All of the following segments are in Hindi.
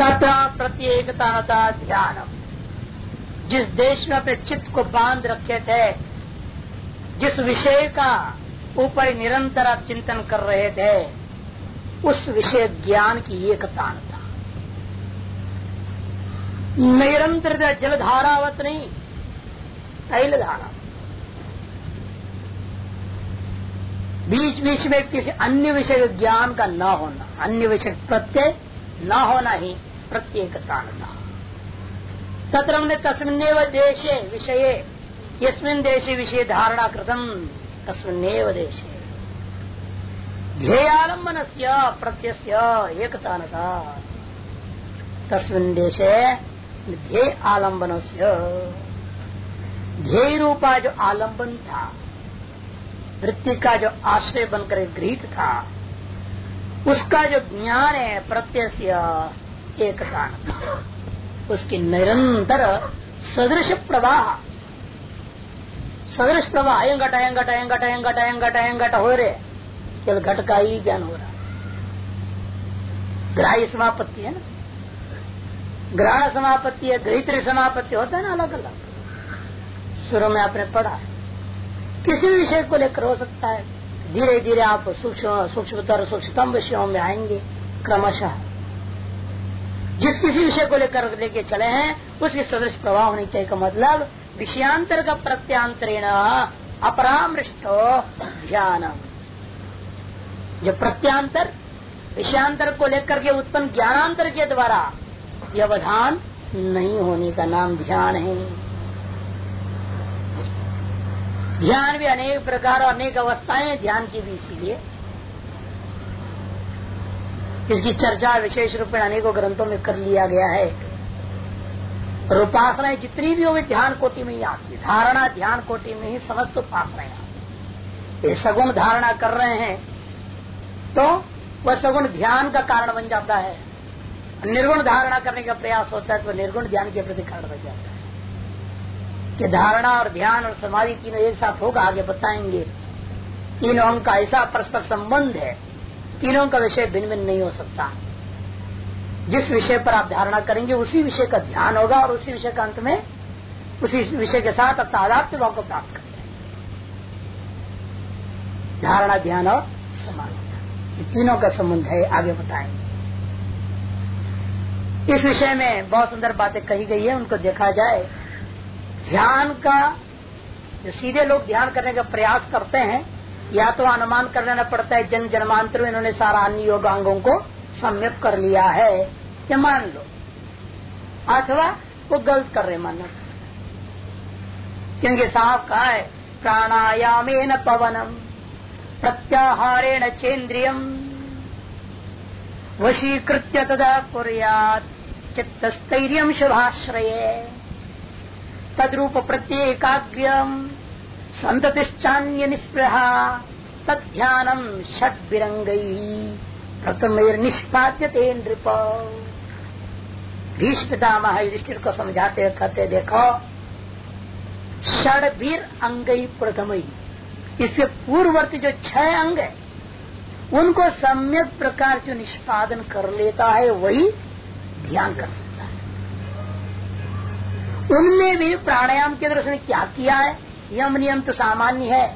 तथा प्रत्येकता ध्यान जिस देश में अपने चित्त को बाँध रखे थे, जिस विषय का ऊपर निरंतर आप चिंतन कर रहे थे, उस विषय ज्ञान की एकता था निरंतर जलधारावत नहीं तैल धारा बीच बीच में किसी अन्य विषय ज्ञान का न होना, अन्य विषय प्रत्यय न होना ही प्रत्येकता तत्र हमने तस्मिन्नेव देशे विषय, यस्मिन देशे विषय धारणा कृतम, तस्मिन्नेव देशे। ध्येयालंबन से प्रत्यय एकता तस्मिन देशे ध्येय आलंबन से ध्येय रूपा जो आलंबन था वृत्ति का जो आश्रय बनकर गृहित था, उसका जो ज्ञान है प्रत्यय एकता उसकी निरंतर सदृश प्रवाह सदृश प्रवाह घट अयंग घट अयंग घट अयंगट अयंगट अयंगट अयंगट अयंगट अयंगट हो रहे। केवल घट का ही ज्ञान हो रहा। ग्राह्य समापत्ति है ना? ग्रहण समापत्ति है गृहित समापत्ति होता है ना अलग अलग शुरू में आपने पढ़ा। किसी भी विषय को लेकर हो सकता है। धीरे धीरे आप सूक्ष्म, सूक्ष्मतर, सूक्ष्मतम विषयों में आएँगे, क्रमशः। जिस किसी विषय को लेकर लेके चले हैं, उसकी सदृश प्रभाव होनी चाहिए का मतलब विषयांतर का प्रत्यांतरेण अपरामृष्ट ध्यान जो प्रत्यांतर विषयांतर को लेकर के उत्पन्न ज्ञानांतर के द्वारा व्यवधान नहीं होने का नाम ध्यान है। ध्यान भी अनेक प्रकार और अनेक अवस्थाएँ ध्यान की भी इसीलिए। इसकी चर्चा विशेष रूप में अनेकों ग्रंथों में कर लिया गया है। उपासनाएँ जितनी भी हो होगी, ध्यान कोटि में ही आती है। धारणा ध्यान कोटि में ही समस्त उपासनाएँ आती ये सगुण धारणा कर रहे हैं तो वह सगुण ध्यान का कारण बन जाता है। निर्गुण धारणा करने का प्रयास होता है तो निर्गुण ध्यान के प्रति कारण बन जाता है। कि धारणा और ध्यान और समाधि तीनों एक साथ होगा, आगे बताएँगे। तीनों का ऐसा परस्पर संबंध है, तीनों का विषय भिन्न भिन्न नहीं हो सकता। जिस विषय पर आप धारणा करेंगे, उसी विषय का ध्यान होगा और उसी विषय का अंत में उसी विषय के साथ आप तादात्य भाव को प्राप्त करेंगे धारणा ध्यान और समाधि। तीनों का संबंध है, आगे बताएँगे। इस विषय में बहुत सुंदर बातें कही गई है, उनको देखा जाए। ध्यान का, जो सीधे लोग ध्यान करने का प्रयास करते हैं, या तो अनुमान कर लेना पड़ता है, जन जन्मांतर में इन्होंने सारा अन्य योगांगों को सम्यक कर लिया है। या मान लो। अथवा वो गलत कर रहे मानना क्योंकि साहब कहा है, प्राणायामेन पवनम, प्रत्याहारेण चेन्द्रियम। वशीकृत्य तदा कुरियात, चित्तस्थैर्य शुभाश्रय। तद्रूप प्रत्येकाग्र्यम संततिश्चान्य निस्पृहा तध्यानम षट विरंगई प्रथमेर निष्पाद्यते नृप। युधिष्ठिर को समझाते कहते, देखो षडवीर अंगई प्रथम। इसके पूर्ववर्ती जो छह अंग है, उनको सम्यक प्रकार जो निष्पादन कर लेता है, वही ध्यान कर सकता उनमें भी प्राणायाम के अंदर उसने क्या किया है? यम नियम तो सामान्य है।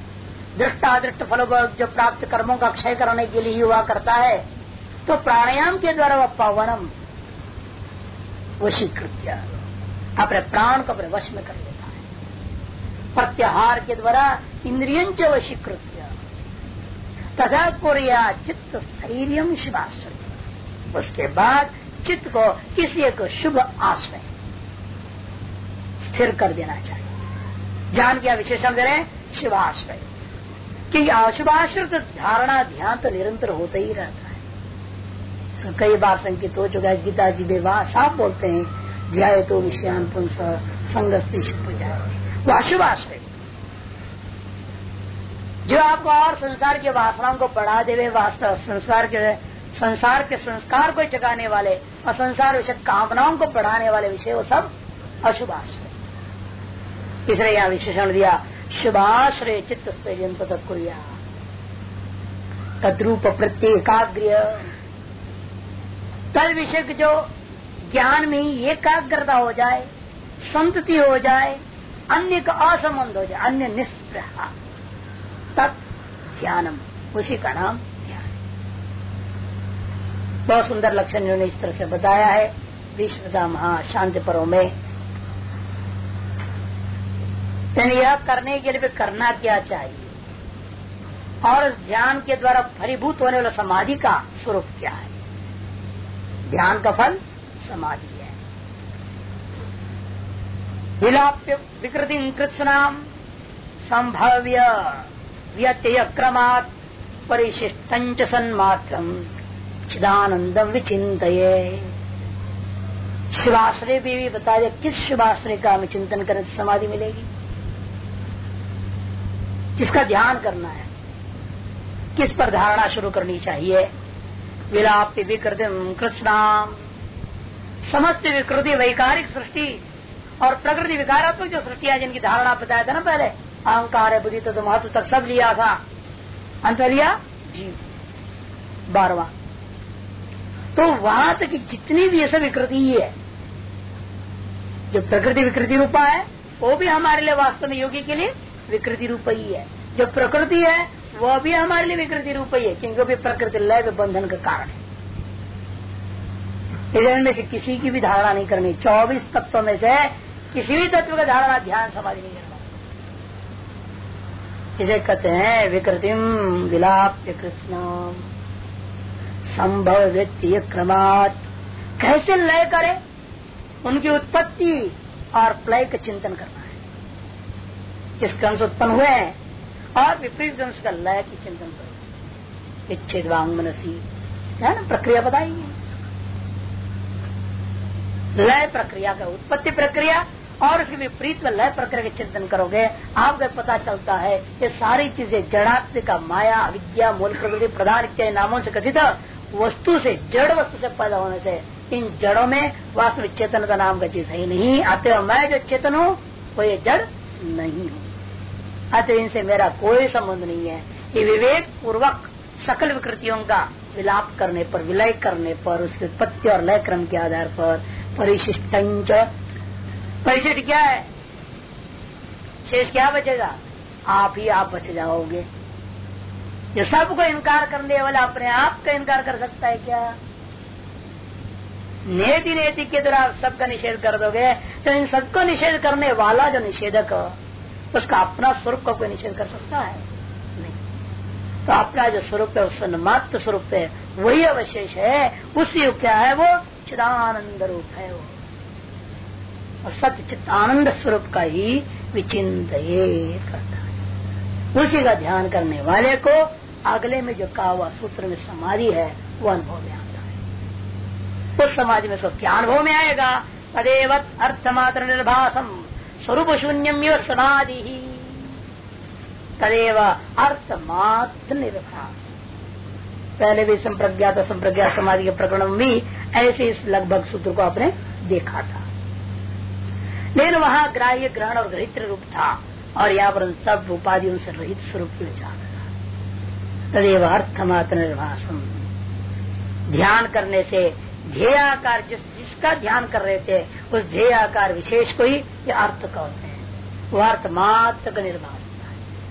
दृष्टा दृष्ट फल जो प्राप्त कर्मों का क्षय करने के लिए हुआ करता है तो प्राणायाम के द्वारा वह पवनम वशीकृत अपने प्राण को अपने वश में कर लेता है। प्रत्याहार के द्वारा इंद्रियंच वशीकृत तथा कोरिया चित्त स्थैर्य शिवाश्रय। उसके बाद चित्त को किसी एक शुभ आश्रय। स्थिर कर देना चाहिए। ज्ञान क्या विशेषण दे रहे हैं, शिवाश्रय। क्योंकि अशुभाश्रय तो धारणा ध्यान तो निरंतर होता ही रहता है। कई बार संकित हो चुका है गीता जी विवाह साफ़ बोलते हैं, ध्याय तो विषयान पुंस संगस्ती वो अशुभाश्रय जो आपको और संसार के वासनाओं को बढ़ा देवे, वास्तव संसार के संसार के संस्कार को जगाने वाले, और संसार विषय कामनाओं को बढ़ाने वाले विषय, वो सब अशुभाश्रय इसलिए यहाँ विशेषण दिया, शुभाश्रय चित्त तत्कुरिया। तद्रूप प्रत्येकाग्र तद विषय जो ज्ञान में एकाग्रता हो जाए, संतति हो जाए, अन्य का असंबंध हो जाए, अन्य निष्प्रहा तत् ध्यानम, उसी का नाम ध्यान। बहुत सुंदर लक्षण इन्होंने इस तरह से बताया है। विश्वदा महाशांति पर्व में यानी यह करने के लिए करना क्या चाहिए? और ध्यान के द्वारा फलीभूत होने वाला समाधि का स्वरूप क्या है? ध्यान का फल समाधि है। विलाप्य विकृति कृत्नाम संभव्य व्यत्यय क्रमात् परिशिष्ट सन्मात्रम चिदानंदम विचित शिवाश्रय भी, भी बता दे किस शिवाश्रय का हमें चिंतन करें समाधि मिलेगी? किसका ध्यान करना है। किस पर धारणा शुरू करनी चाहिए? विलाप विकृति कृष्णाम समस्त विकृति, वैकारिक सृष्टि और प्रकृति विकारात्मक जो सृष्टियाँ जिनकी धारणा बताया था ना पहले, अहंकार है, बुद्धि तो महत्व तक सब लिया था। अंतरिया जीव बारवा। तो वहाँ तक जितनी भी ऐसा विकृति है, जो प्रकृति विकृति रूपा है, वो भी हमारे लिए वास्तव में योगी के लिए विकृति रूप ही है। जो प्रकृति है, वह भी हमारे लिए विकृति रूप ही है क्योंकि प्रकृति लय बंधन का कारण है। इधर में से किसी की भी धारणा नहीं करनी। चौबीस तत्वों में से किसी भी तत्व का धारणा ध्यान समाधि नहीं करना। इसे कहते हैं विकृतिम विलाप्य कृष्ण संभव व्यक्ति क्रमात। कैसे लय करे? उनकी उत्पत्ति और प्लय का चिंतन करना। जिस क्रम से उत्पन्न हुए हैं? और विपरीत अंश का लय की चिंतन करो। विच्छेद मनसी। है ना? प्रक्रिया बताइए लय प्रक्रिया का उत्पत्ति प्रक्रिया और उसके विपरीत में लय प्रक्रिया के चिंतन करोगे, आपको पता चलता है, ये सारी चीज़ें जड़ात्मिक माया विद्या मूल प्रकृति प्रधान इत्यादि नामों से कथित वस्तु से, जड़ वस्तु से पैदा होने से, इन जड़ों में वास्तविक चेतन का नाम का चीज़ है नहीं। आते मैं जो चेतन हूँ, वो ये जड़ नहीं हूँ। अतः इनसे मेरा कोई संबंध नहीं है। ये विवेक पूर्वक सकल विकृतियों का विलाप करने पर, विलय करने पर उसकी उत्पत्ति और लय क्रम के आधार पर परिशिष्ट परिशिष्ट क्या है? शेष क्या बचेगा? आप ही आप बच जाओगे। ये सबको इनकार करने वाला अपने आप का इनकार कर सकता है क्या? नेति नेति के द्वारा सबका निषेध कर दोगे तो इन सबको निषेध करने वाला जो निषेधक उसका अपना स्वरूप का कोई निषेध कर सकता है? नहीं। तो अपना जो स्वरूप है, उस मात्र स्वरूप है, वही अवशेष है, उसी क्या है वो? चिदानंद रूप है वो। सत्य चित्त आनंद स्वरूप का ही विचिंत करता है। उसी का ध्यान करने वाले को अगले में जो कहा हुआ सूत्र में समाधि है, वो अनुभव में आता है। उस समाधि में उसको क्या अनुभव में आएगा? तदेवत अर्थमात्र निर्भाषम स्वरूप शून्यम समाधि ही तदेव अर्थमात्र निर्भाष पहले भी संप्रज्ञात संप्रज्ञात समाधि के प्रकरण भी ऐसे इस लगभग सूत्र को आपने देखा था। लेकिन वहाँ ग्राह्य ग्रहण और ग्रहित रूप था और यहाँ पर सब उपाधियों से रहित स्वरूप की विचार तदेव अर्थमात्र निर्भाषम ध्यान करने से ध्येय आकार जिस, जिसका ध्यान कर रहे थे, उस ध्येय आकार विशेष को ही ये अर्थ कहते हैं। वो अर्थ मात्र का निर्भाष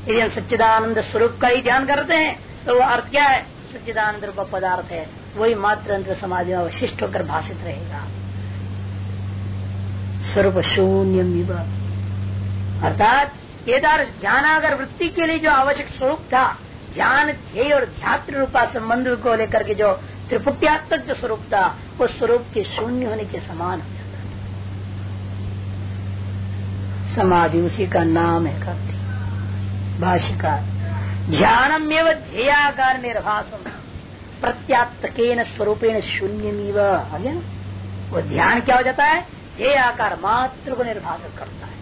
यदि हम सच्चिदानंद स्वरूप का ही ध्यान करते हैं तो वो अर्थ क्या है? सच्चिदानंद रूप पदार्थ है। वही मात्र अंतर समाज में अवशिष्ट होकर भाषित रहेगा। स्वरूप शून्य अर्थात, केदार ध्यानागर वृत्ति के लिए जो आवश्यक स्वरूप था, ज्ञान ध्येय और ध्यात्र रूपा संबंध को लेकर के जो त्रिपुट्यात्मक जो स्वरूप था वो स्वरूप के शून्य होने के समान हो जाता समाधि उसी का नाम है करती भाषिका ध्यानम एवं ध्येयाकार निर्भाषम प्रत्यात्क स्वरूपेण शून्य वो ध्यान क्या हो जाता है? ध्येय आकार मात्र को निर्भाषित करता है।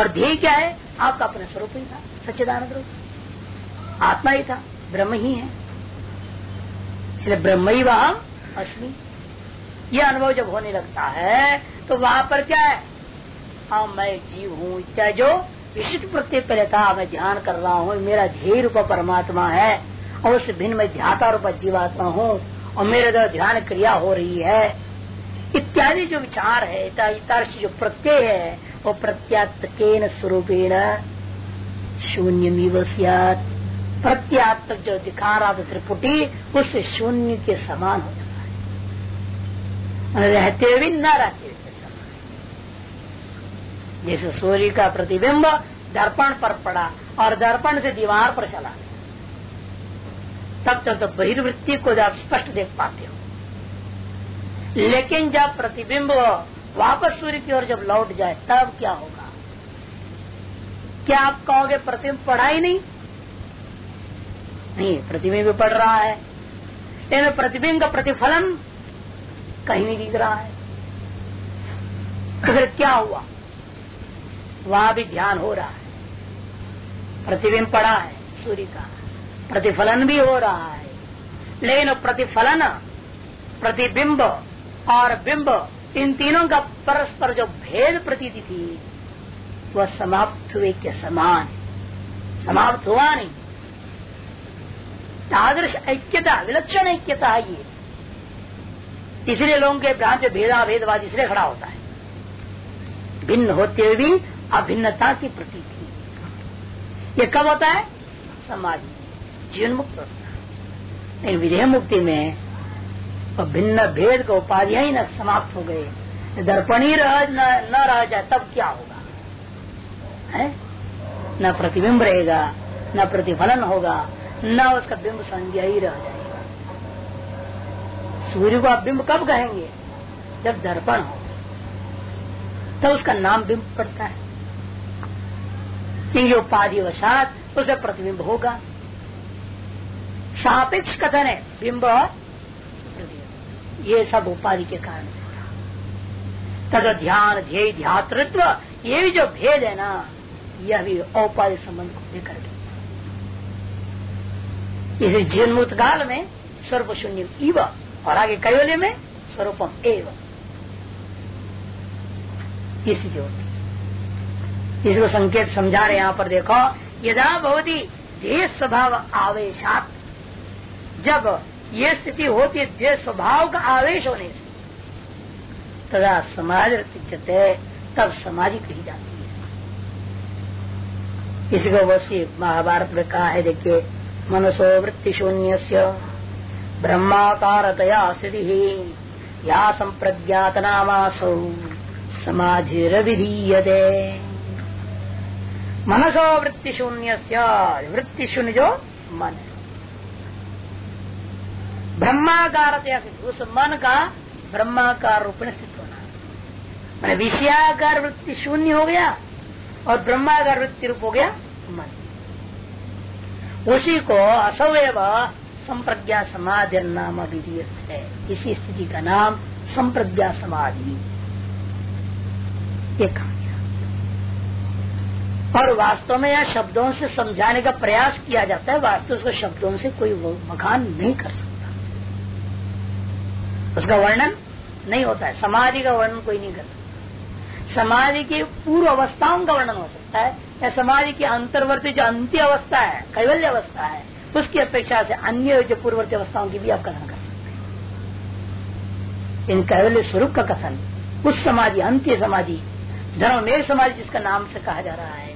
और ध्येय क्या है? आपका अपने स्वरूप ही था, सच्चिदानंद रूप। आत्मा ही था, ब्रह्म ही है। इसलिए ब्रह्म ही वह अस्मी यह अनुभव जब होने लगता है तो वहाँ पर क्या है? हाँ मैं जीव हूँ क्या जो विशिष्ट प्रत्येक पहले था मैं ध्यान कर रहा हूँ मेरा ध्येय रूप परमात्मा है और उससे भिन्न मैं ध्याता रूप जीवात्मा हूँ और मेरे द्वारा ध्यान क्रिया हो रही है। इत्यादि जो विचार है इतार्श जो प्रत्यय है वो प्रत्यात्केन स्वरूपेण शून्य प्रत्यात्मक जो दिखा रहा था त्रिपुटी उससे शून्य के समान हो जाता है। रहते हुए न रहते हुए समान। जैसे सूर्य का प्रतिबिंब दर्पण पर पड़ा और दर्पण से दीवार पर चला, तब तक तो बहिर्वृत्ति को आप स्पष्ट देख पाते हो। लेकिन जब प्रतिबिंब वापस सूर्य की ओर जब लौट जाए, तब क्या होगा? क्या आप कहोगे प्रतिबिंब पढ़ा ही नहीं? नहीं, प्रतिबिंब भी पढ़ रहा है। लेकिन प्रतिबिंब का प्रतिफलन कहीं नहीं दिख रहा है। तो फिर क्या हुआ? वहाँ भी ध्यान हो रहा है। प्रतिबिंब पड़ा है सूर्य का। प्रतिफलन भी हो रहा है। लेकिन प्रतिफलन, प्रतिबिंब और बिंब, इन तीनों का परस्पर जो भेद प्रतीति थी, वह समाप्त हुए के समान। समाप्त हुआ नहीं। आदर्श ऐक्यता विलक्षण ऐक्यता है ये। इसलिए लोगों के भ्रांत भेदा भेदवाद इसलिए खड़ा होता है। भिन्न होते हुए भी अभिन्नता की प्रतीति ये कब होता है? समाधि जीवन मुक्त अवस्था नहीं विधेय मुक्ति में भिन्न भेद को उपाधियाँ ही न समाप्त हो गए। दर्पण ही रह न, न रह जाए तब क्या होगा? है? न प्रतिबिंब रहेगा न प्रतिफलन होगा। न उसका बिंब संज्ञा ही रह जाएगा। सूर्य को आप बिंब कब कहेंगे? जब दर्पण हो। तब उसका नाम बिंब पड़ता है। क्योंकि उपाधि वसात उसे प्रतिबिंब होगा। सापेक्ष कथन है, बिंब ये सब उपाधि के कारण से तथा ध्यान, ध्येय, ध्यातृत्व, ये भी जो भेद है ना, यह भी औपाधिक संबंध को लेकर के इसे जीवन मुक्त काल में स्वरूप शून्य इव, और आगे कैवल्य में स्वरूपम एव। स्थिति इसको संकेत समझा रहे यहाँ पर देखो, यदा ही देह स्वभाव आवेशात। जब ये स्थिति होती है द्वेष स्वभाव का आवेश होने से, तदा समाज तब सामाजिक कही जाती है। इसी को वैसे महाभारत में कहा है, देखिए मनसो वृत्ति शून्य ब्रह्माकारतया स्थिति। या संप्रज्ञात विधीयते मनसो वृत्ति शून्य वृत्ति शून्य जो मन ब्रह्माकार उस मन का ब्रह्माकार रूप में स्थित होना। मैंने विषयाकार वृत्ति शून्य हो गया और ब्रह्माकार वृत्ति रूप हो गया मन। उसी को असवयव संप्रज्ञा समाधि नाम विधि है इसी स्थिति का नाम संप्रज्ञा समाधि ये कहा और वास्तव में यह शब्दों से समझाने का प्रयास किया जाता है, वास्तव उसको शब्दों से कोई मकान नहीं कर सकता। उसका वर्णन नहीं होता है, समाधि का वर्णन कोई नहीं करता समाधि की पूर्व अवस्थाओं का वर्णन हो सकता है, या समाधि की अंतर्वर्ती जो अंत्य अवस्था है, कैवल्य अवस्था है, उसकी अपेक्षा से अन्य जो पूर्ववर्ती अवस्थाओं की भी आप कथन कर सकते हैं। इन कैवल्य स्वरूप का कथन, उस समाधि, अंत्य समाधि धर्म में समाधि जिसका नाम से कहा जा रहा है,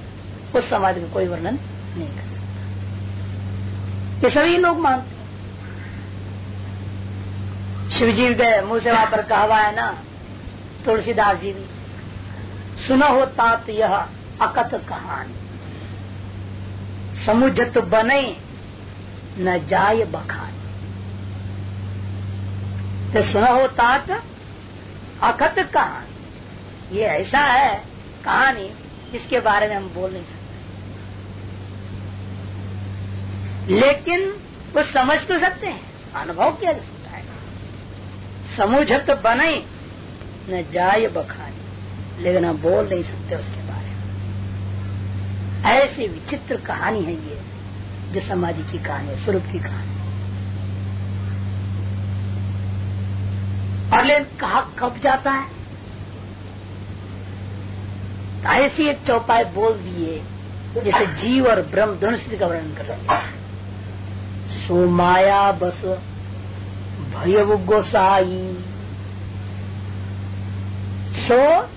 उस समाधि का कोई वर्णन नहीं कर सकता। ये सभी लोग मानते शिव जी गए मुँह से वहाँ पर कहा हुआ है ना, तुलसीदास जी भी। सुनो हो तात यह अकत कहानी। समुझत बने, न जाय बखानी। तो सुनो हो तात अकत कहानी। ये ऐसा है, कहानी, इसके बारे में हम बोल नहीं सकते। लेकिन वो समझ तो सकते हैं, अनुभव किया जा सकता समुझत बने, न जाय बखानी। लेकिन हम बोल नहीं सकते उसके बारे में। ऐसी विचित्र कहानी है ये, जो समाधि की कहानी है, स्वरूप की कहानी और लेकिन कहा कब जाता है? तो ऐसी एक चौपाई बोल दिए, जैसे जीव और ब्रह्म दोनों स्थिति का वर्णन कर रहे हैं। सोमाया बस भयव गोसाई। सो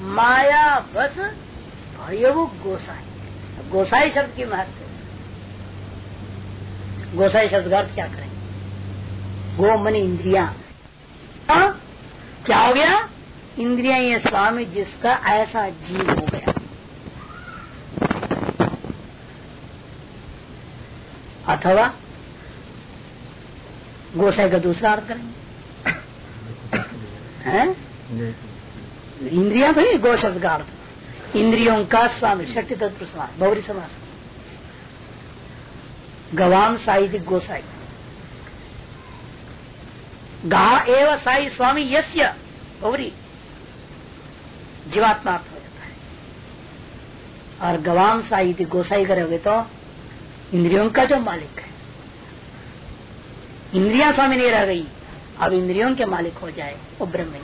माया बस भयव गोसाई। गोसाई शब्द की महत्व। गोसाई शब्द का अर्थ क्या करें? गो मन इंद्रिया। हाँ? क्या हो गया? इंद्रिया ये स्वामी जिसका ऐसा जीव हो गया। अथवा गोसाई का दूसरा अर्थ करेंगे। इंद्रिया तो ही गो शब्द का अर्थ इंद्रियों का स्वामी शक्ति तत्व समास बहुरी समास। गवाम साहित्य गोसाई। गा एव साई स्वामी यस्य, बहुरी। जीवात्मा हो जाता है। और गवाम साहित्य गोसाई करोगे तो इंद्रियों का जो मालिक है। इंद्रिया स्वामी नहीं रह गई, अब इंद्रियों के मालिक हो जाए, वो ब्रह्म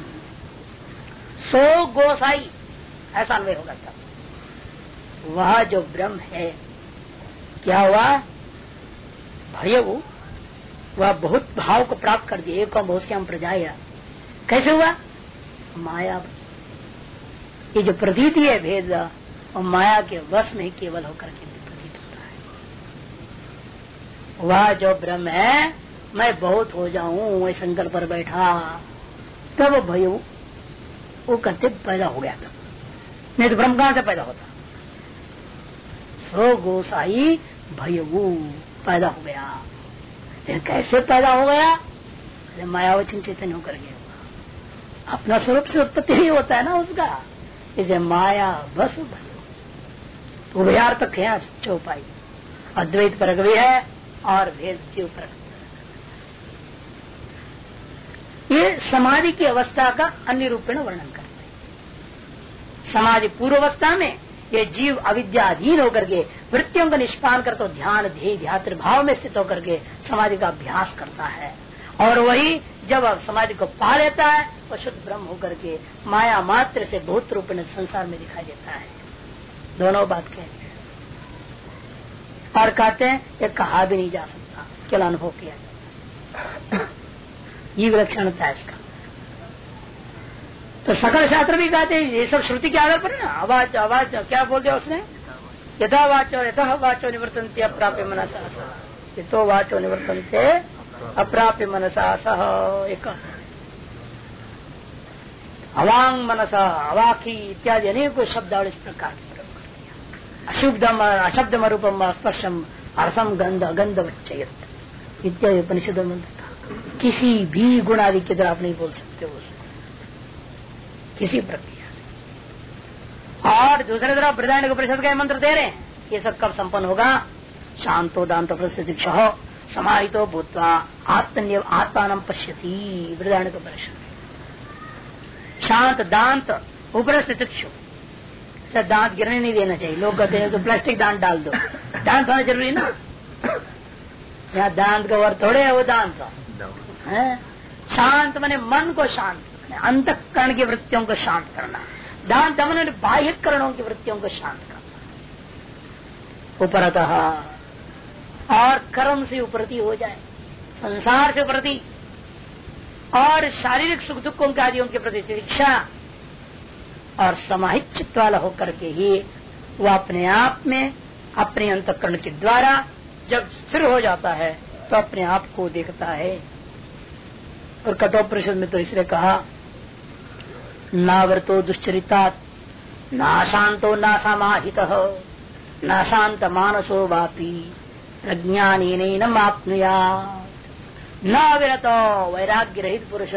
सो गोसाई। ऐसा अनुभव होगा तब वह जो ब्रह्म है, क्या हुआ? भय वह बहुत भाव को प्राप्त कर दिया। एक बहुत श्याम प्रजाया कैसे हुआ? माया ये जो प्रतीति है भेद और माया के वश में केवल होकर के प्रतीत होता है। वह जो ब्रह्म है, मैं बहुत हो जाऊँ संकल्प पर बैठा। तब भय वो करते पैदा हो गया था। नहीं तो ब्रह्म कहाँ से पैदा होता। सो गोसाई भयवू पैदा हो गया। कैसे पैदा हो गया? अरे मायावचन चेतन होकर गया अपना स्वरूप से उत्पत्ति ही होता है ना उसका। इसे माया बस भयो तक है चौपाई। अद्वैत पर भी है और भेद जीव पर ये समाधि की अवस्था का अन्य रूपेण वर्णन करते हैं समाधि पूर्व अवस्था में ये जीव अविद्याधीन होकर के वृत्तियों का निष्पान कर तो ध्यान ध्येय ध्यात्र भाव में स्थित होकर के समाधि का अभ्यास करता है। और वही जब समाधि को पा लेता है वह शुद्ध ब्रह्म होकर के माया मात्र से बहुत रूप में संसार में दिखाई देता है। दोनों बात कहते हैं। और कहते हैं, ये कहा भी नहीं जा सकता, केवल अनुभव किया ये विलक्षणता है इसका। तो सकल शास्त्र भी कहते हैं, ये सब श्रुति के आधार पर ना? आवाज़ आवाज़ क्या बोल दिया उसने? यथा वाचो यथा वाचो निवर्तन थे अप्राप्य मनसा यथो वाचो निवर्तन थे अप्राप्य मनसा सह एक। अवांग मनसा अवाखी इत्यादि अनेक शब्द इस प्रकार अशुद्धम अशब्दम रूपम स्पर्शम अरसम गंध गंध वच्चयत इत्यादि उपनिषद किसी भी गुण आदि के द्वारा आप नहीं बोल सकते उसे। किसी प्रक्रिया और दूसरे तरफ़ बृदायण परिषद का मंत्र दे रहे हैं। ये सब कब संपन्न होगा? शांतो दांत शिक्षा हो समाहितो भूतवा आत्मनिय आत्मान पश्यती बृदायण परिषद शांत दांत से चक्षु। सर दांत गिरने नहीं देना चाहिए। लोग कहते हैं तो प्लास्टिक दांत डाल दो। दांत होना ज़रूरी ना? यहाँ दांत का वर्त थोड़े है वो दांत। है? शांत मैंने मन को शांत। अंतकरण की वृत्तियों को शांत करना। दान दमन बाह्य करणों की वृत्तियों को शांत करना। उपरतः और कर्म से उपरति हो जाए, संसार से प्रति और शारीरिक सुख दुखों के आदियों के प्रति शिक्षा और समाहित चित्त वाला होकर के ही वो अपने आप में, अपने अंतकरण के द्वारा जब स्थिर हो जाता है तो अपने आप को देखता है। और कठोपरिषद में तो इसलिए कहा नावृतो दुश्चरिता नाशांतो न समाहित न शांत मानसो वापी प्रज्ञानी नमापनुया न विरत वैराग्य रहित पुरुष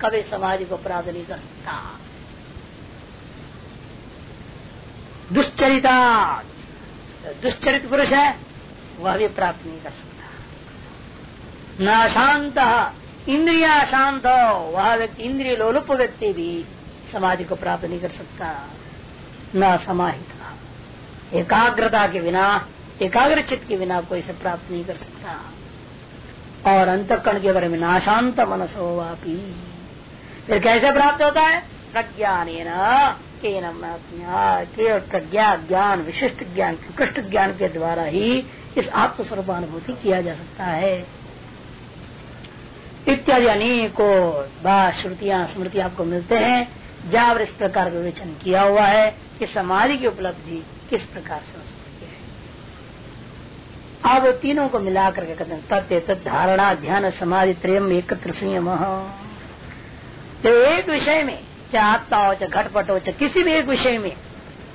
कभी समाधि को प्राप्त नहीं कर सकता दुश्चरिता दुश्चरित पुरुष है वह भी प्राप्त नहीं कर सकता न शांत इंद्रिया शांत वह व्यक्ति, इंद्रिय लोलुप व्यक्ति भी समाधि को प्राप्त नहीं कर सकता। न समाहित। एकाग्रता के बिना, एकाग्र चित्त के बिना कोई से प्राप्त नहीं कर सकता। और अंतकरण के बारे में नाशांत मनसो वापी। फिर कैसे प्राप्त होता है? प्रज्ञान केवल प्रज्ञा, ज्ञान, विशिष्ट ज्ञान, उत्कृष्ट ज्ञान के द्वारा ही इस आत्मस्वरूप अनुभूति किया जा सकता है। इत्यादि अनेकों बात, श्रुतियाँ, स्मृति आपको मिलते हैं। जहाँ इस प्रकार विवेचन किया हुआ है कि समाधि की उपलब्धि किस प्रकार से हो सकती है। अब तीनों को मिलाकर के कहते हैं तत्व तत् धारणा, ध्यान, समाधि त्रेम एकत्र, संयम। तो एक विषय में, चाहे आत्मा हो, चाहे घटपट हो, चाहे किसी भी एक विषय में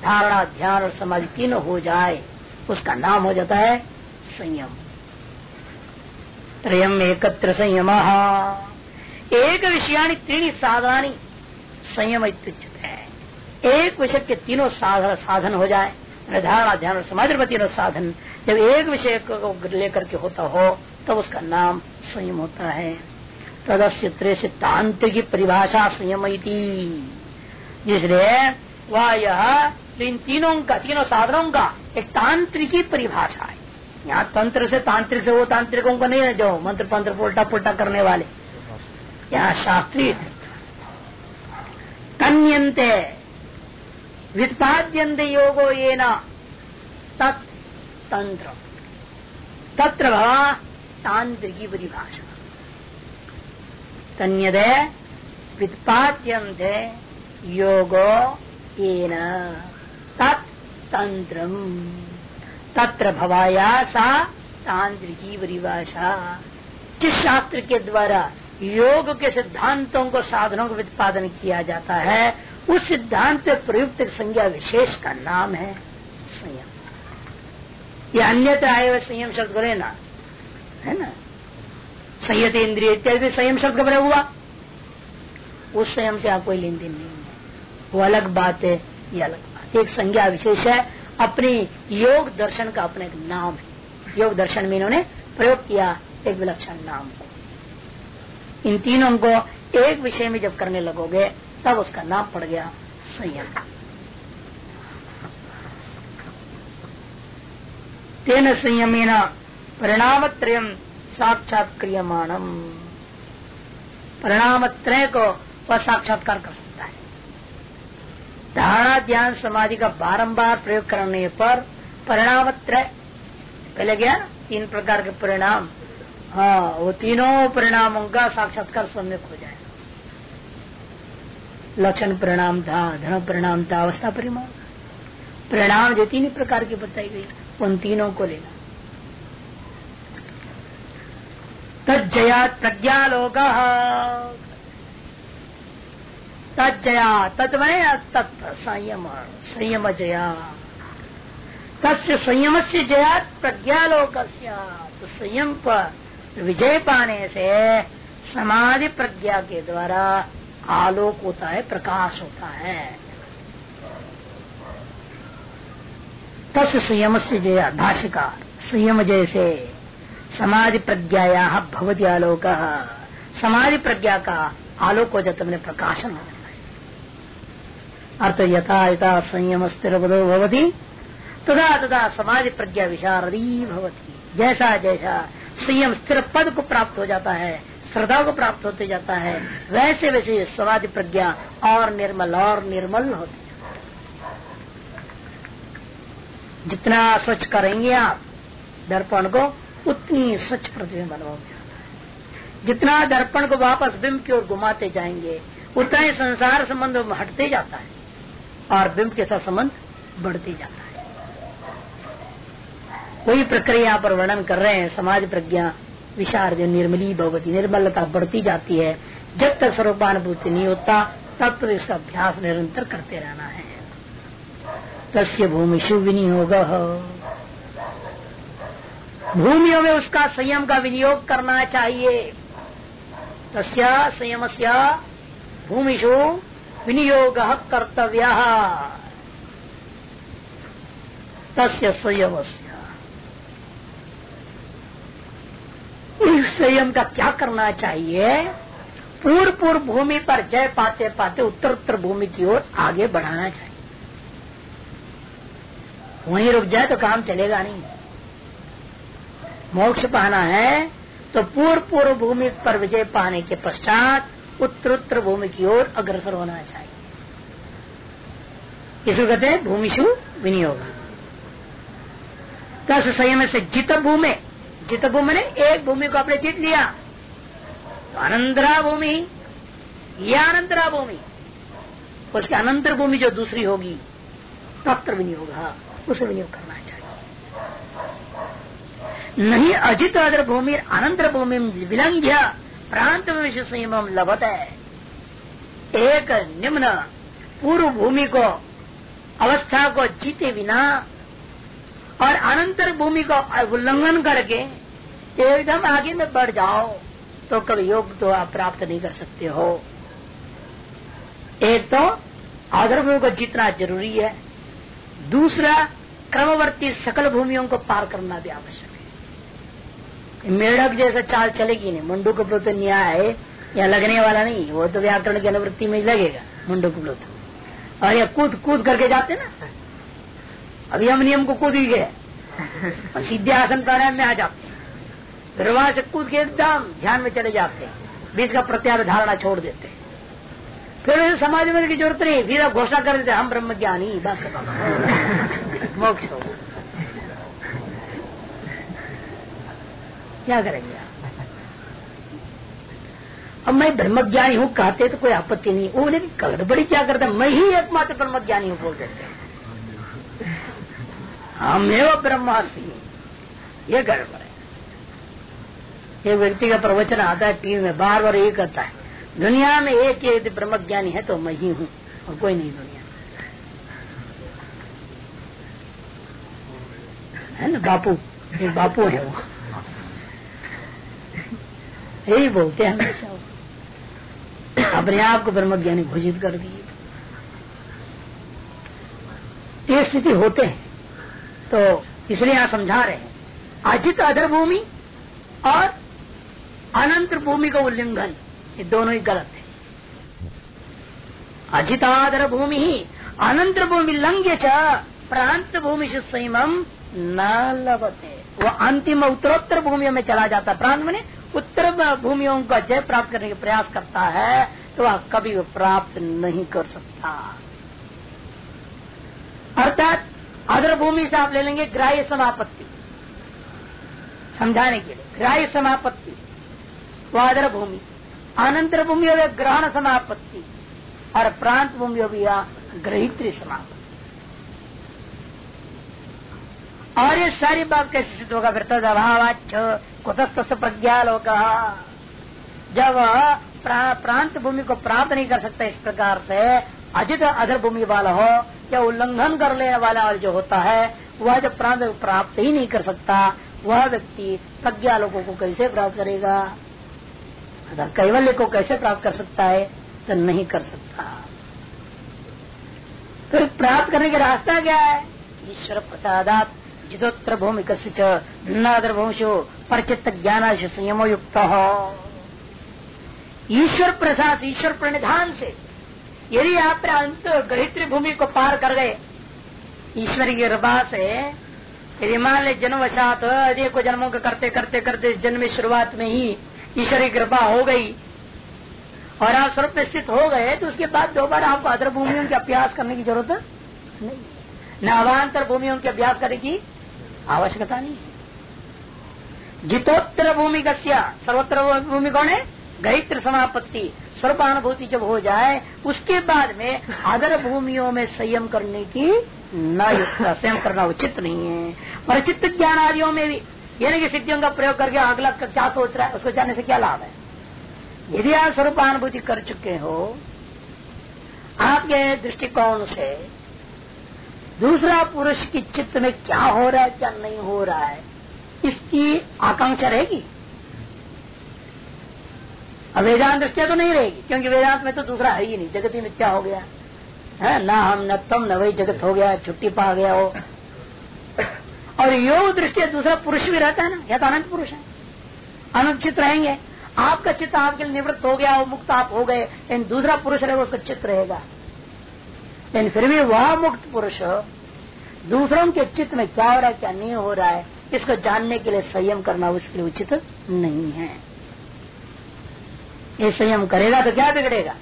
धारणा, ध्यान और समाधि तीनों हो जाए, उसका नाम हो जाता है संयम। त्रयम एकत्र, संयम। एक विषयाणी तीन साधनानी संयम है एक विषय के तीनों साधन साधन हो जाए धारणा, ध्यान और समाधि पर तीनों साधन, जब एक विषय को लेकर के होता हो, तब उसका नाम संयम होता है। तदस्य से तांत्रिक परिभाषा संयम जिसलिए वह यह इन तीनों का, तीनों साधनों का एक तांत्रिकी परिभाषा है। यहाँ तंत्र से तांत्रिक से वो तांत्रिकों को नहीं है जो मंत्र पंत्र पुलटा पुलटा करने वाले। यहाँ शास्त्रीय तन्यंते व्युत्पाद्यंत योगो ये न तंत्र तत्र तांत्रिकी परिभाषा तन्यदे व्युत्पाद्यंत योगो ये तंत्र तत्र भवाया सा तांत्रिकी परिभाषा जिस शास्त्र के द्वारा योग के सिद्धांतों को साधनों का उत्पादन किया जाता है, उस सिद्धांत प्रयुक्त संज्ञा विशेष का नाम है संयम। ये अन्यत्र आए हुए संयम शब्द बोले ना है ना? संयत इंद्रिय इत्यादि संयम शब्द बना हुआ। उस संयम से आप कोई लेन देन नहीं है। वो अलग बात है, ये अलग बात एक संज्ञा विशेष है, अपनी योग दर्शन का अपना एक नाम है। योग दर्शन में इन्होंने प्रयोग किया एक विलक्षण नाम को। इन तीनों को एक विषय में जब करने लगोगे, तब उसका नाम पड़ गया संयम तेन संयमेन परिणाम त्रय साक्षात क्रियमाणम। परिणाम त्रय को वह साक्षात्कार कर सकता है। धारणा ध्यान समाधि का बारंबार प्रयोग करने पर परिणाम त्रय पहले गया, तीन प्रकार के परिणाम। हाँ वो तीनों परिणामों का साक्षात्कार सम्यक हो जाए। लक्षण परिणाम था धन परिणाम था अवस्था परिणाम परिणाम जो तीन प्रकार की बताई गई, उन तीनों को लेना। तजया प्रज्ञा प्रज्ञालोक। तजया तत्वय तत्व संयम संयम जया तस्य संयम से जया प्रज्ञालोक तो संयम पर विजय पाने से समाधि प्रज्ञा के द्वारा आलोक होता है, प्रकाश होता है। तस् संयम से जया भाष्यकार। संयम जैसे समाधि प्रज्ञाया भवती आलोक। समाधि प्रज्ञा का आलोक हो जाता मैंने प्रकाशन हो। अर्थ यथा यथा संयम स्थिर भवती तथा तथा समाधि प्रज्ञा विशारदी भवती। जैसा जैसा संयम स्थिर पद को प्राप्त हो जाता है, श्रद्धा को प्राप्त होते जाता है। वैसे वैसे समाधि प्रज्ञा और निर्मल और निर्मल होती जितना स्वच्छ करेंगे आप, दर्पण को, उतनी स्वच्छ प्रतिबिंब अनुभव में जितना दर्पण को वापस बिंब की ओर घुमाते जाएँगे, उतना ही संसार संबंध हटते जाता है और बिंब के साथ संबंध बढ़ते जाता है। वही प्रक्रिया पर वर्णन कर रहे हैं। समाज प्रज्ञा विशार निर्मली भगवती, निर्मलता बढ़ती जाती है। जब तक स्वरूपानुभूति नहीं होता, तब तक इसका अभ्यास निरंतर करते रहना है। तस्य भूमिशु विनियोग। भूमियों में उसका संयम का विनियोग करना चाहिए। तस्य संयम से भूमिशु विनियोग कर्तव्य। तस्य संयम इस संयम का क्या करना चाहिए? पूर्व पूर्व भूमि पर जय पाते पाते उत्तर उत्तर भूमि की ओर आगे बढ़ाना चाहिए। वहीं रुक जाए तो काम चलेगा नहीं। मोक्ष पाना है तो पूर्व पूर्व भूमि पर विजय पाने के पश्चात उत्तर उत्तर भूमि की ओर अग्रसर होना चाहिए। इसको कहते हैं भूमिशु विनियोग। दस संयम से जित भूमि जित भूमि ने एक भूमि को अपने जीत लिया। तो अनंतरा भूमि या अनंतरा भूमि उसकी अनंतर भूमि जो दूसरी होगी, तत्र विनियोग उसे विनियोग करना चाहिए। नहीं, अजित अदर भूमि अनंतर भूमि विलंघ्य प्रांत में विश्व संयम लभत है। एक निम्न पूर्व भूमि को, अवस्था को जीते बिना और अनंतर भूमि को उल्लंघन करके एकदम आगे में बढ़ जाओ तो कभी योग तो आप प्राप्त नहीं कर सकते हो। एक तो आदर भूमि को जीतना ज़रूरी है। दूसरा, क्रमवर्ती सकल भूमियों को पार करना भी आवश्यक है। मेढक जैसा चाल चलेगी नहीं, मुंडू कप्लुत न्याय है, या लगने वाला नहीं, वो तो व्याकरण की अनुवृत्ति में लगेगा, मुंडू कप्लुत और ये कूद कूद करके जाते ना अभी हम नियम को कूद ही गए। सीधे आसन प्राणायाम में आ जाते फिर वहाँ से कूद के एकदम ध्यान में चले जाते हैं। बीच का प्रत्यार धारणा छोड़ देते हैं। फिर समाज में की ज़रूरत नहीं। फिर घोषणा कर देते हम ब्रह्म ज्ञानी बस। मोक्ष हो क्या करेंगे अब मैं ब्रह्मज्ञानी हूँ, कहते तो कोई आपत्ति नहीं। वो लेकिन गड़बड़ी क्या करते मैं ही एकमात्र ब्रह्म ज्ञानी हूँ, बोल देते हमें ब्रह्मासी ये गड़बड़ है। एक व्यक्ति का प्रवचन आता है, टीवी में बार बार ये कहता है, दुनिया में एक ही यदि ब्रह्मज्ञानी है तो मैं ही हूँ, और कोई नहीं दुनिया। है ना, बापू? एक बापू है वो। यही बोलते हैं हमेशा अपने आप को ब्रह्म ज्ञानी घोषित कर दिए। ये स्थिति होते हैं। तो इसलिए यहाँ समझा रहे हैं। अजित अधर भूमि और अनंत भूमि का उल्लंघन, ये दोनों ही गलत है। अजितादर भूमि ही अनंत भूमि लंघ्य च, प्रांत भूमि से संयम न लभते। वो अंतिम उत्तरोत्तर भूमियों में चला जाता है। प्रांत में उत्तर भूमियों का जय प्राप्त करने का प्रयास करता है तो वह कभी वो प्राप्त नहीं कर सकता। अर्थात अदर भूमि से आप ले लेंगे ग्राह्य समापत्ति। समझाने के लिए। ग्राह्य समापत्ति। वो अदर भूमि अनंतर भूमि हो ग्रहण समापत्ति। और प्रांत भूमि हो गया ग्रहित्री समापत्ति और ये सारी बात कैसे सिद्ध होगा? फिर तद अभावाच कुतस्त प्रज्ञा लोग जब प्रांत भूमि को प्राप्त नहीं कर सकता इस प्रकार से अजित अधर भूमि वाला हो, या उल्लंघन कर लेने वाला जो होता है, वह जब प्रांत प्राप्त ही नहीं कर सकता, वह व्यक्ति प्रज्ञा लोगों को कैसे प्राप्त करेगा? कैवल्य को कैसे प्राप्त कर सकता है? तो नहीं कर सकता। फिर प्राप्त करने का रास्ता क्या है? ईश्वर प्रसादात जितोत्र भूमिक नादर भूमिशो परचित ज्ञान संयमो युक्त। हो ईश्वर प्रसाद, ईश्वर प्रणिधान से यदि आप अंत गृहित्री भूमि को पार कर गए ईश्वर की कृपा से यदि मान ले जन्मवशात, अनेकों जन्मों को करते करते करते जन्म शुरुआत में ही ईश्वर की कृपा हो गई और आप स्वरूप स्थित हो गए तो उसके बाद दोबारा आपको अदर भूमियों के अभ्यास करने की ज़रूरत नहीं न अवान्तर भूमियों के अभ्यास करने की आवश्यकता नहीं जितोत्तर भूमि सर्वोत्तर भूमि कौन है? गहित्र समापत्ति। स्वरूपानुभूति जब हो जाए, उसके बाद में अदर भूमियों में संयम करने की न संयम करना उचित नहीं है। और चित्त ज्ञान आदियों में भी यानी कि सिद्धियों का प्रयोग करके अगला क्या सोच रहा है, उसको जानने से क्या लाभ है? यदि आप स्वरूपानुभूति कर चुके हो, आपके दृष्टिकोण से दूसरा पुरुष की चित्त में क्या हो रहा है, क्या नहीं हो रहा है, इसकी आकांक्षा रहेगी? अब वेदांत दृष्टिया तो नहीं रहेगी, क्योंकि वेदांत में तो दूसरा है ही नहीं, जगत ही मिथ्या हो गया। है, ना हम, न तुम, न वही जगत हो गया, छुट्टी पा गया हो और योग दृष्टि दूसरा पुरुष भी रहता है ना, या तो अनंत पुरुष है। अनंत चित्त रहेंगे। आपका चित्त आपके लिए निवृत्त हो गया, वो मुक्त आप हो गए, लेकिन दूसरा पुरुष रहेगा, उसका चित्त रहेगा। लेकिन फिर भी वह मुक्त पुरुष, दूसरों के चित्त में क्या हो रहा है, क्या नहीं हो रहा है, इसको जानने के लिए संयम करना उसके लिए उचित नहीं है। ये संयम करेगा तो क्या बिगड़ेगा?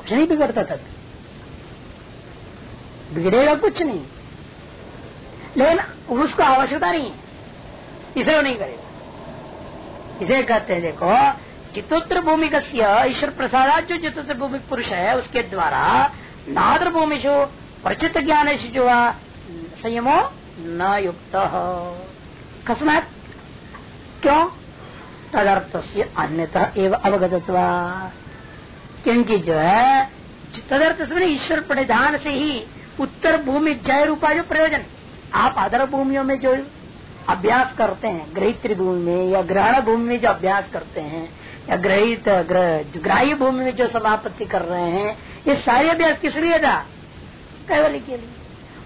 कुछ नहीं बिगड़ता तब। बिगड़ेगा कुछ नहीं। लेकिन उसको आवश्यकता नहीं है। इसे वो नहीं करेगा। इसे कहते हैं, देखो चित्तोत्तर भूमि ईश्वर प्रसाद, जो चित्तोत्तर भूमि पुरुष है, उसके द्वारा नाद्र भूमि जो प्रचित ज्ञान से जो संयमो न युक्त। कस्मात क्यों? तदर्थ से अन्यतः एवं अवगत क्योंकि जो है तदर्थ ईश्वर परिधान से ही उत्तर भूमि जय रूपा जो प्रयोजन। आप अदर भूमियों में जो अभ्यास करते हैं ग्रहित भूमि में या ग्रहण भूमि में जो अभ्यास करते हैं, या ग्रहित ग्राह्य भूमि में जो समापत्ति कर रहे हैं, ये सारे अभ्यास किस लिए था? कैवली के लिए।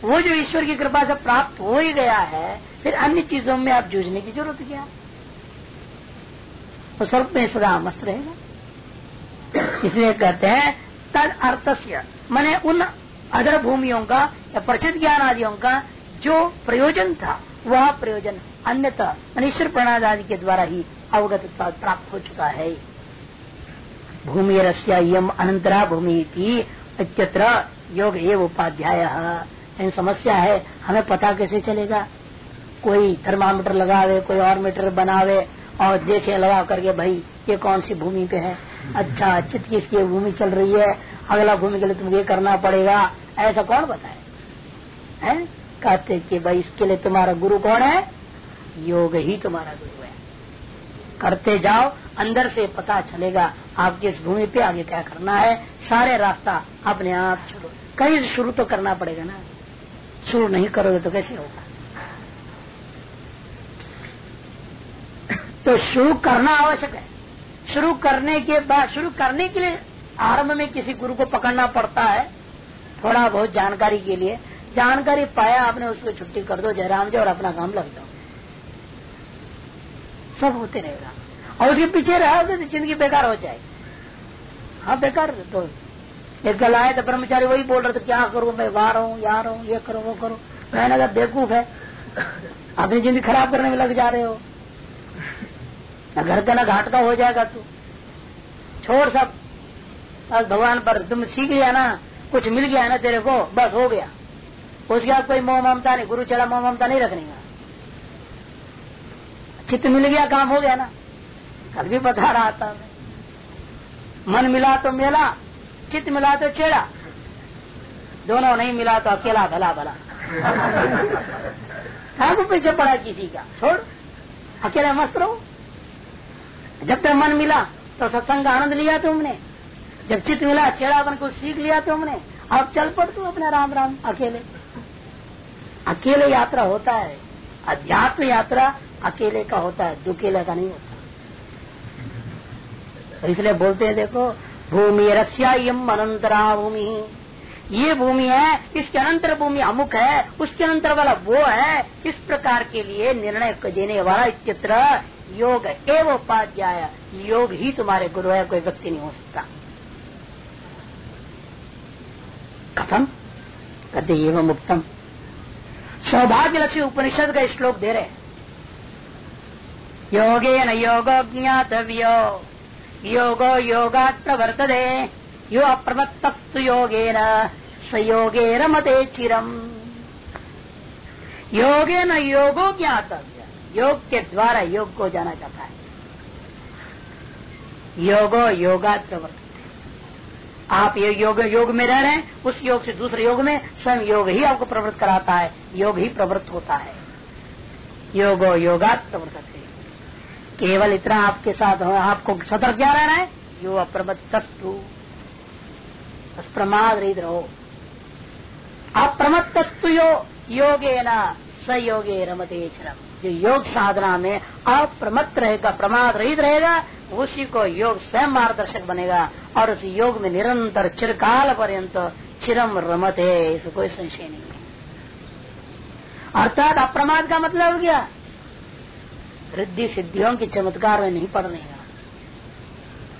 वो जो ईश्वर की कृपा से प्राप्त हो ही गया है, फिर अन्य चीज़ों में आप जूझने की ज़रूरत क्या तो सर्व में सदा मस्त रहेगा। इसलिए कहते हैं, तद अर्थस्य, मैंने उन अदर भूमियों का या प्रचित ज्ञान आदियों का जो प्रयोजन था, वह प्रयोजन अन्यथा ईश्वर प्रणाद आदि के द्वारा ही अवगत प्राप्त हो चुका है। भूमि रस्यम अनंतरा भूमि इत्यत्र योग एवं उपाध्याय। समस्या है, हमें पता कैसे चलेगा? कोई थर्मामीटर लगावे, कोई और मीटर बनावे और देखे लगा करके, भाई, ये कौन सी भूमि पे है? अच्छा चित किसकी भूमि चल रही है। अगला भूमि के लिए तुम्हें ये करना पड़ेगा। ऐसा कौन बताए? है? कहते कि, भाई, इसके लिए तुम्हारा गुरु कौन है? योग ही तुम्हारा गुरु है। करते जाओ, अंदर से पता चलेगा आप किस भूमि पे आगे क्या करना है। सारे रास्ता अपने आप छोड़ो। कहीं शुरू तो करना पड़ेगा ना। शुरू नहीं करोगे तो कैसे होगा? तो शुरू करना आवश्यक है। शुरू करने के बाद, शुरू करने के लिए आरंभ में किसी गुरु को पकड़ना पड़ता है, थोड़ा बहुत जानकारी के लिए। जानकारी पाया आपने, उसको छुट्टी कर दो, जयराम जी, और अपना काम लग जाओ। सब होते रहेगा। और उसके पीछे रहोगे तो ज़िंदगी बेकार हो जाएगी। हाँ बेकार तो एक गल आए तो ब्रह्मचारी वही बोल रहे थे, क्या करूँ मैं? वहाँ रहूँ, यहाँ रहूँ, ये करो, वो करो। मैंने कहा, बेवकूफ़ है। अपनी ज़िंदगी खराब करने में लग जा रहे हो। न घर का न घाट का हो जाएगा तू। छोड़ सब। बस भगवान पर तुम सीख लिया ना कुछ मिल गया ना तेरे को बस हो गया। उसके बाद कोई मोह ममता नहीं गुरु चढ़ा मोह ममता नहीं रखने का। चित्त मिल गया काम हो गया ना। कल भी बता रहा था मन मिला तो मेला चित्त मिला तो चेड़ा। दोनों नहीं मिला तो अकेला भला भला। कहा पीछे पड़ा किसी का छोड़। अकेला मस्त रहो। जब तक मन मिला तो सत्संग का आनंद लिया तुमने। जब चित्त मिला चेड़ापन को सीख लिया तुमने। अब चल पड़ तू अपने राम राम, अकेले। अकेले यात्रा होता है। अध्यात्म यात्रा अकेले का होता है, दुकेले का नहीं होता। तो इसलिए बोलते हैं, देखो, भूमि रक्षा यम अनंतरा भूमि। ये भूमि है, इसके अनंतर भूमि अमुक है, उसके अनंतर वाला वो है, इस प्रकार के लिए निर्णय देने वाला चित्र योग एवं उपाध्याय योग ही तुम्हारे गुरु है, कोई व्यक्ति नहीं हो सकता। कथम? कहते एवं मुक्तम। सौभाग्य लक्ष्य उपनिषद का श्लोक दे रहे योगे न योगो ज्ञातव्यो। योगो योगात प्रवर्तते। यो अप्रमत्तस्तु योगे न सयोगे रमते चिरम। योगे न योगो ज्ञातव्य। योग के द्वारा योग को जाना जाता है। योगो योगा प्रवर्त आप ये योग योग में रह रहे हैं, उस योग से दूसरे योग में स्वयं योग ही आपको प्रवृत्त कराता है, योग ही प्रवृत्त होता है। योगो योगा प्रवृत्त केवल इतना आपके साथ हो, आपको सतर्क क्या रहना है? यो अप्रमत्तस्तु। प्रमाद रहित रहो। अप्रमत्तस्तु यो योगे न सयोगे रमते जो योग साधना में अप्रमत्त रहेगा, प्रमाद रहित रहेगा उसी को योग स्वयं मार्गदर्शक बनेगा और उस योग में निरंतर चिरकाल पर्यंत चिरम रमत है इसमें कोई संशय नहीं है। अर्थात अप्रमाद का मतलब क्या? वृद्धि सिद्धियों के चमत्कार में नहीं पड़ने का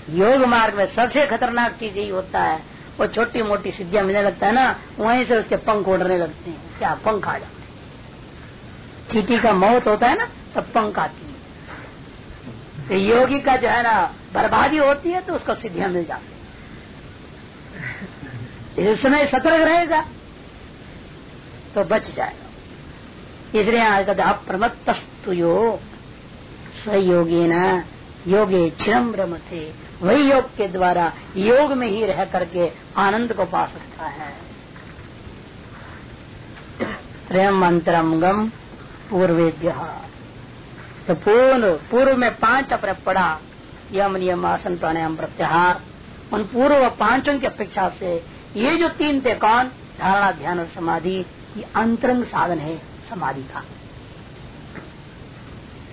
योग मार्ग में सबसे खतरनाक चीज़ यही होता है, वो छोटी मोटी सिद्धियाँ मिलने लगता है ना, वहीं से उसके पंख उड़ने लगते हैं। क्या? पंख आ जाते चीटी का मौत होता है ना, तब पंख आती है। तो योगी का जो है ना, बर्बादी होती है तो उसको सिद्धियाँ मिल जाती इस समय सतर्क रहेगा तो बच जाएगा। इसलिए आज कहते अप्रमत्तस्तु यो सयोगी न योगे ब्रह्म थे वही योग के द्वारा योग में ही रह करके आनंद को पा सकता है। त्रयम अंतरम गम पूर्वेद्य तो पूर्व पूर्व में पाँच अपने पड़ा। यम नियम आसन प्राणायाम प्रत्याहार। उन पूर्व पाँचों की अपेक्षा से ये जो तीन थे कौन? धारणा, ध्यान और समाधि। ये अंतरंग साधन है, समाधि का।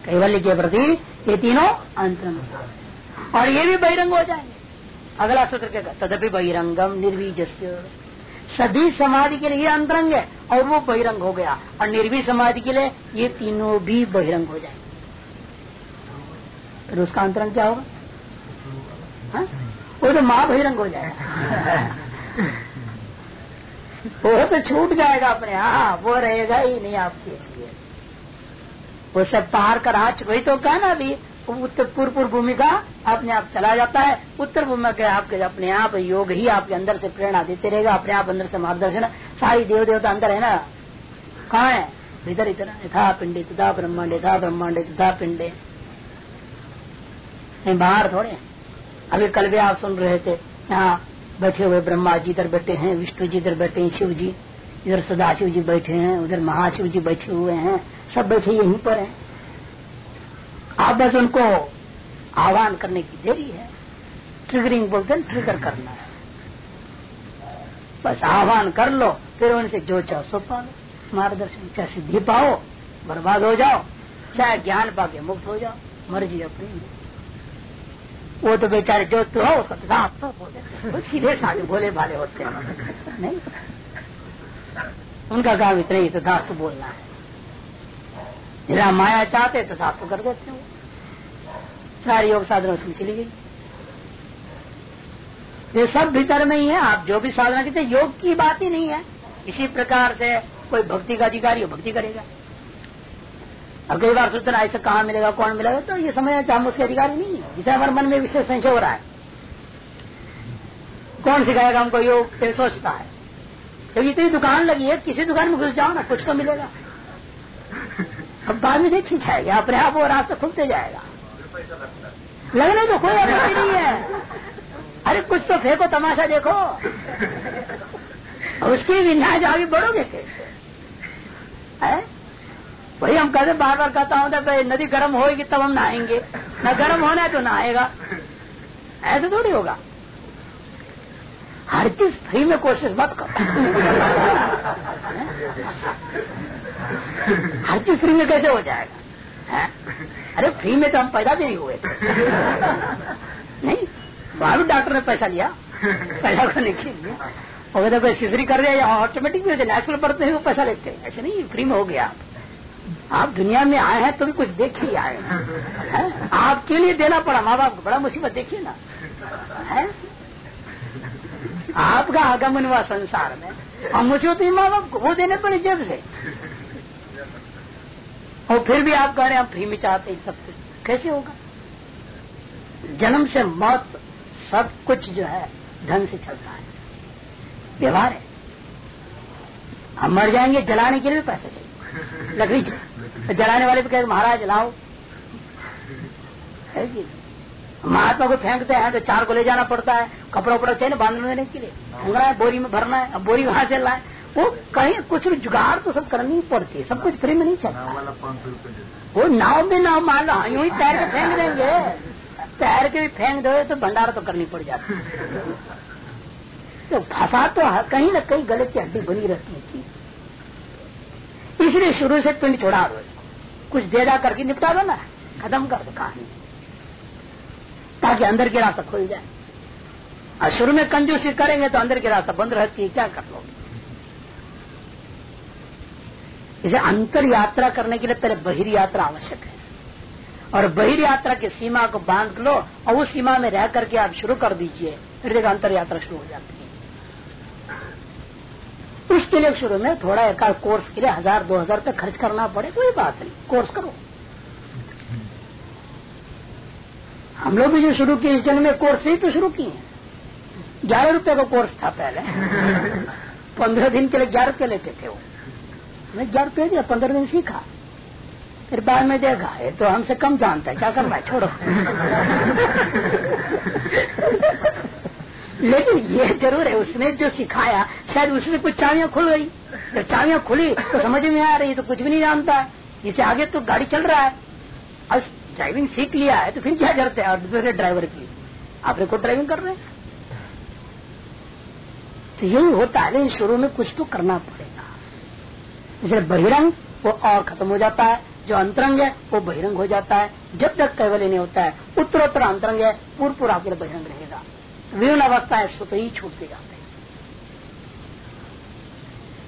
कैवल्य के प्रति ये तीनों अंतरंग साधन और ये भी बहिरंग हो जाएँगे। अगला सूत्र क्या तदपि बहिरंगम निर्वीज सभी समाधि के लिए अंतरंग है, और वो बहिरंग हो गया। और निर्वी समाधि के लिए ये तीनों भी बहिरंग हो जाए फिर उसका अंतरंग क्या होगा? हा? वो तो माँ बहिरंग हो जाएगा। वो तो छूट जाएगा अपने हाँ वो रहेगा ही नहीं आपके लिए। वो सब पार कर आज वही तो कहना अभी उत्तर पूर्व पूर्व भूमिका अपने आप चला जाता है। उत्तर भूमिका के आपके अपने आप योग ही आपके अंदर से प्रेरणा देते रहेगा, अपने आप अंदर से मार्गदर्शन। सारी देव देवता अंदर है ना? कहा है? इधर इधर यथा पिंडे तथा ब्रह्मांड, यथा ब्रह्मांड तथा पिंडे। नहीं, बाहर थोड़े अभी कल भी आप सुन रहे थे, यहाँ बैठे हुए ब्रह्मा जी इधर बैठे हैं विष्णु जी इधर बैठे हैं शिव जी इधर सदाशिव जी बैठे हैं, उधर महाशिव जी बैठे हुए हैं। सब बैठे यहीं पर हैं। आप बस उनको आह्वान करने की देरी है। ट्रिगरिंग बोलते हैं ट्रिगर करना है। बस आह्वान कर लो, फिर उनसे जो चाहो सो पा लो। मार्गदर्शन चाहे सिद्धि पाओ, बर्बाद हो जाओ, चाहे ज्ञान पाके मुक्त हो जाओ, मर्ज़ी अपनी। वो तो बेचारे जो तो हो, उसका तो बोले। सीधे साधे भोले भाले होते हैं। नहीं। उनका काम इतना ही तथास्तु बोलना है। जरा माया चाहते तथास्तु कर देते हो सारी योग साधना उसमें चली गई। ये सब भीतर में ही है, आप जो भी साधना करते योग की बात ही नहीं है। इसी प्रकार से कोई भक्ति का अधिकारी हो भक्ति करेगा। अब कई बार सोचते ऐसा कहाँ मिलेगा, कौन मिलेगा? तो ये समझना हम उसके अधिकारी नहीं है। जिसे हमारे मन में विशेष संशय हो रहा है। कौन सिखाएगा हमको? योग सोचता है। क्योंकि तो इतनी दुकान लगी है, किसी दुकान में घुस जाओ ना, कुछ तो मिलेगा। अब बाद में देखी जाएगा अपने आप वो रास्ता खुलते जाएगा। लगने तो कोई आपत्ति नहीं है। अरे, कुछ तो फेंको, तमाशा देखो। उसकी विन्यास आगे बढ़ोगे कैसे? वही हम कहते बार बार कहता हूँ तो नदी गर्म होगी तब हम नहाएँगे। न गर्म होना है तो नहाएगा। ऐसे थोड़ी होगा। हर चीज़ फ्री में कोशिश मत करो। हर चीज़ फ्री में कैसे हो जाएगा? है? अरे, फ्री में तो हम पैदा भी नहीं हुए। नहीं वहाँ भी डॉक्टर ने पैसा लिया पैसा करने के लिए। और अगर कोई सिजरी कर रहे हैं ऑटोमेटिक भी होते नेशनल पढ़ते हैं वो पैसा लेते हैं। ऐसे नहीं, फ्री में हो गया। आप आप दुनिया में आए हैं तो भी कुछ देख ही आए हैं? आपके लिए देना पड़ा, माँ बाप को बड़ा मुसीबत, देखिए ना। है? आपका आगमन हुआ संसार में। और मुझे तो माँ बाप को वो देने पड़े जब से। और फिर भी आप कह रहे हैं हम फ्री में चाहते हैं सब कुछ। कैसे होगा? जन्म से मौत सब कुछ जो है ढंग से चलता है। व्यवहार है। हम मर जाएँगे, जलाने के लिए पैसा चाहिए। लकड़ी जलाने वाले भी कहे महाराज, लाओ। है जी महात्मा को फेंकते हैं तो चार को ले जाना पड़ता है। कपड़ा उपड़ा चाहिए बांधने देने के लिए। है बोरी में भरना है अब बोरी वहाँ से लाए। वो कहीं कुछ जुगाड़ तो सब करनी ही पड़ती है सब कुछ फ्री में नहीं चलता। वो नाव में नाव मान लो यूँ ही तैर के फेंक देंगे। तैर के भी फेंक दो तो भंडारा तो करनी पड़ जाती तो फंसा तो कहीं ना कहीं गले की हड्डी बनी रहती है इसलिए शुरू से पिंड छोड़ा दो कुछ दे करके निपटा दो ना। खत्म कर दो कहानी। ताकि अंदर की रास्ता खुल जाए। और शुरू में कंजूसी करेंगे तो अंदर की रास्ता बंद रहती है, क्या कर लोगे? इसे अंतर यात्रा करने के लिए पहले बहिर यात्रा आवश्यक है। और बहिर यात्रा की सीमा को बाँध लो और उस सीमा में रह करके आप शुरू कर दीजिए, फिर देखा अंतर यात्रा शुरू हो जाती है। उसके लिए शुरू में थोड़ा एक कोर्स के लिए हज़ार, दो हज़ार तक खर्च करना पड़े, कोई बात नहीं कोर्स करो। हम लोग भी जो शुरू किए इस जन्म में कोर्स ही तो शुरू किए ग्यारह रुपए का कोर्स था पहले। पंद्रह दिन के लिए ग्यारह रुपये लेते थे वो। हमने ग्यारह रुपये दिया पंद्रह दिन सीखा। फिर बाद में देखा है तो हमसे कम जानता है क्या करना है छोड़ो। लेकिन ये ज़रूर है उसने जो सिखाया शायद उससे कुछ चावियाँ खुल गई। जब चावियाँ खुली तो समझ में आ रही तो कुछ भी नहीं जानता। इसे आगे तो गाड़ी चल रहा है। अब ड्राइविंग सीख लिया है तो फिर क्या करते हैं? और दूसरे ड्राइवर की। आपने खुद ड्राइविंग कर रहे हैं? तो यही होता है लेकिन शुरू में कुछ तो करना पड़ेगा। इसलिए बहिरंग, वो और खत्म हो जाता है। जो अंतरंग है, वो बहिरंग हो जाता है। जब तक कैवल्य नहीं होता है। उत्तरोत्तर अंतरंग है पूर्व पूरा आपके बहिरंग रहेगा। विभिन्न अवस्था है स्वतः ही छूटते जाते हैं।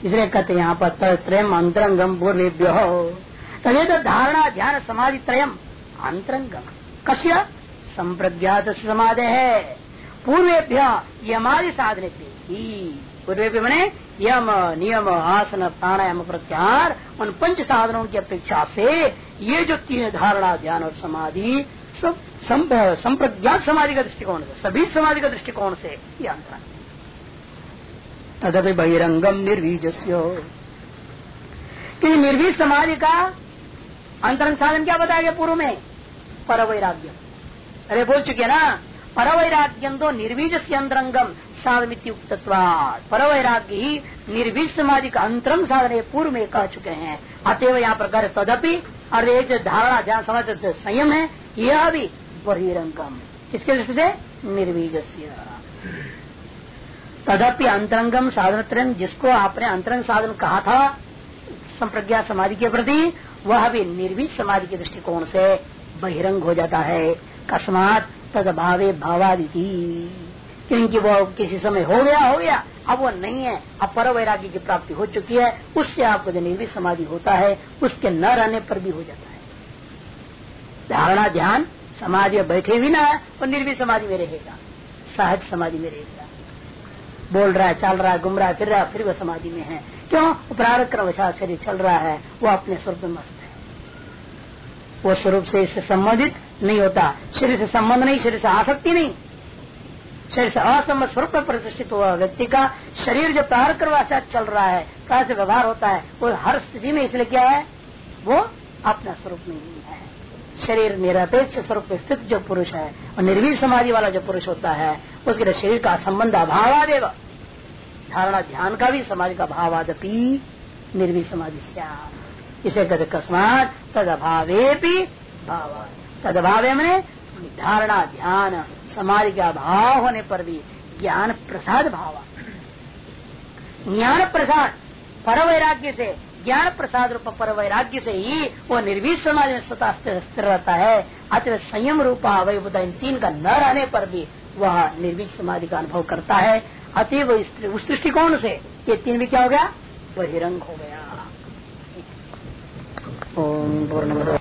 इसलिए कहते यहाँ पर त्रयम अंतरंगम पूर्वेभ्य। तो धारणा ध्यान समाधि त्रयम अंतरंगम कश्य संप्रज्ञात समाधि है। पूर्वेभ्य यमादि साधने पूर्वे बने यम, नियम, आसन, प्राणायाम, प्रत्याहार, उन पंच साधनों की अपेक्षा से ये जो तीन धारणा ध्यान और समाधि, सब संप्रज्ञात समाधि का दृष्टिकोण से, सभी समाधि का दृष्टिकोण से ये अंतर तदपि बहिरंगम निर्वीज कि निर्वीज समाधि का अंतरंग साधन क्या बताया गया पूर्व में? पर वैराग्य अरे बोल चुके ना पर वैराग्यम तो निर्वीज से अंतरंगम साधमित्युक्त पर वैराग्य ही निर्वीज समाधि का अंतरंग साधन पूर्व में कह चुके हैं अतएव यहाँ पर कर तदपि और ये जो धारणा ध्यान समझ संयम है यह भी बहिरंगम किसके दृष्टि से निर्वीज तदपि अंतरंगम साधन जिसको आपने अंतरंग साधन कहा था संप्रज्ञा समाधि के प्रति वह भी निर्वीज समाधि के दृष्टिकोण से बहिरंग हो जाता है। कस्मात तद भावे भावादि क्योंकि वो किसी समय हो गया हो गया। अब वो नहीं है। अब पर वैराग्य की प्राप्ति हो चुकी है। उससे आपको जो निर्वित समाधि होता है, उसके न रहने पर भी हो जाता है। धारणा ध्यान, समाधि में बैठे भी ना और निर्वित समाधि में रहेगा। सहज समाधि में रहेगा। बोल रहा है, चल रहा है, घूम रहा है, फिर रहा फिर वह समाधि में है। क्यों? प्रारंभ क्रमशात शरीर चल रहा है। वो अपने स्वरूप में मस्त वो स्वरूप से इससे संबंधित नहीं होता। शरीर से संबंध नहीं, शरीर से आसक्ति नहीं। शरीर से असंबंध स्वरूप में प्रतिष्ठित हुआ व्यक्ति का शरीर जो प्रार क्रमशात चल रहा है कहा से व्यवहार होता है, वो हर स्थिति में इसलिए क्या है? वो अपना स्वरूप में ही है। शरीर निरपेक्ष स्वरूप स्थित जो पुरुष है, और निर्वीर समाधि वाला जो पुरुष होता है, उसके लिए शरीर का संबंध अभावादेव धारणा ध्यान का भी समाधि का भावादपि निर्वी समाधि इसे कहते कस्मात तद अभावे भी भाव तद अभावे मैंने धारणा, ध्यान समाधि का अभाव होने पर भी ज्ञान प्रसाद भाव। ज्ञान प्रसाद पर वैराग्य से ज्ञान प्रसाद रूप पर वैराग्य से ही वो निर्वीत समाज में स्वतः स्थिर रहता है। अतः संयम रूपा अवयभूता इन तीन का न रहने पर भी वह निर्वीत समाधि का अनुभव करता है। अतएव उस दृष्टिकोण से ये तीन भी क्या हो गया? बहिरंग हो गया। ओम पूर्ण